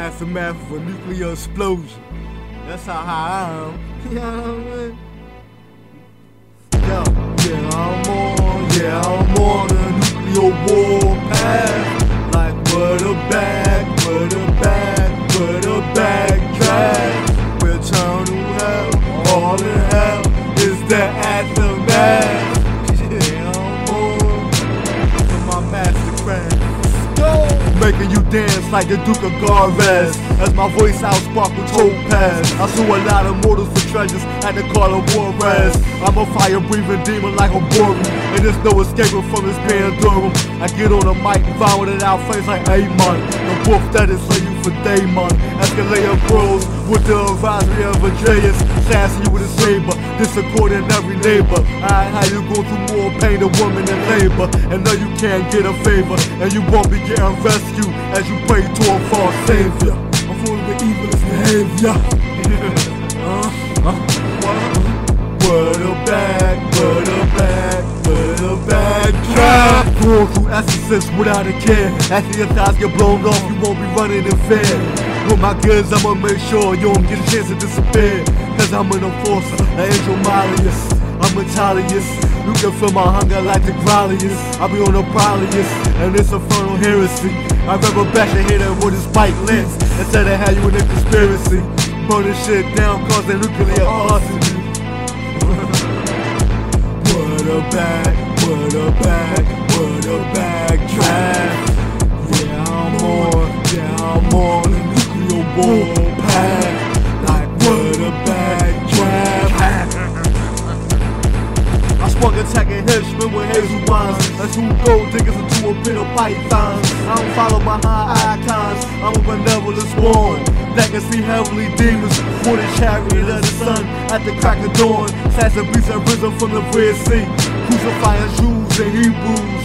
aftermath of a nuclear explosion. That's how high I am. You know what I mean? Yo, yeah, I'm on, yeah, I'm on a nuclear war path. Like, put a bag, put a bag, put a bag, trash. Return to hell, all in hell is the aftermath. Making you dance like the Duke of Garvez As my voice out sparkle topaz. I saw a lot of mortals for treasures at the call of Juarez I'm a fire-breathing demon like a Boreal And there's no escaping from this Pandorum. I get on the mic, vowing it out face like Amon. The wolf that is slay you for Daemon. Escalator bros with the advisory of Andreas Sassing you with a saber, discord in every neighbor. I you go through more pain than woman in labor. And know you can't get a favor And you won't be getting rescued as you pray to a false savior. I'm full of the evilest behavior. Uh, uh, Word a bag, word a bag, word a bag Trap! Going through essences without a care. After your thighs get blown off, you won't be running in fear. With my goods, I'ma make sure you don't get a chance to disappear. Cause I'm an enforcer, an angel Marius I'm Italius, you can feel my hunger like the Grolius. I be on the Prolius, and it's infernal heresy. I rather bash a hitter with his bike lens Instead of have you in a conspiracy. Burning shit down, causing nuclear arson What a bag, what a bag, what a bag trash. Yeah, I'm on, yeah, I'm on a nuclear war attacking henchmen with hazel wines That's who gold diggers into a pit of pythons. I don't follow my high icons. I'm a benevolent spawn That can see heavenly demons. For the chariot of the sun At the crack of dawn. Assassin beasts have risen from the Red Sea. Crucifying Jews and Hebrews.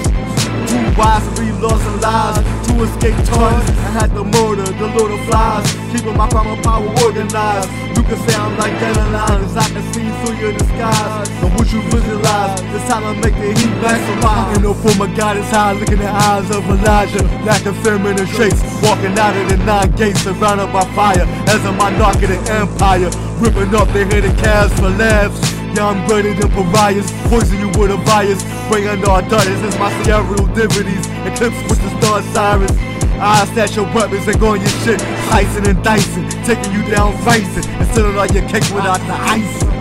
Too wise to be lost in lies. To escape targets I had to murder the Lord of Flies. Keeping my crime and power organized. You can say I'm like dandelions I can see through your disguise. And you visualize. It's time to make the heat maximize In the form of God is high Looking in the eyes of Elijah. Lacking feminine traits Walking out of the nine gates Surrounded by fire. As a monarch of the empire. Ripping off their hidden calves for laughs. Yeah, I'm greater than pariahs, poison you with a virus. Bringing all darkness as my serial divinities, eclipse with the star sirens. I snatch your weapons and go on your shit, slicing and dicing, taking you down racing, and stealing all your cake without the icing.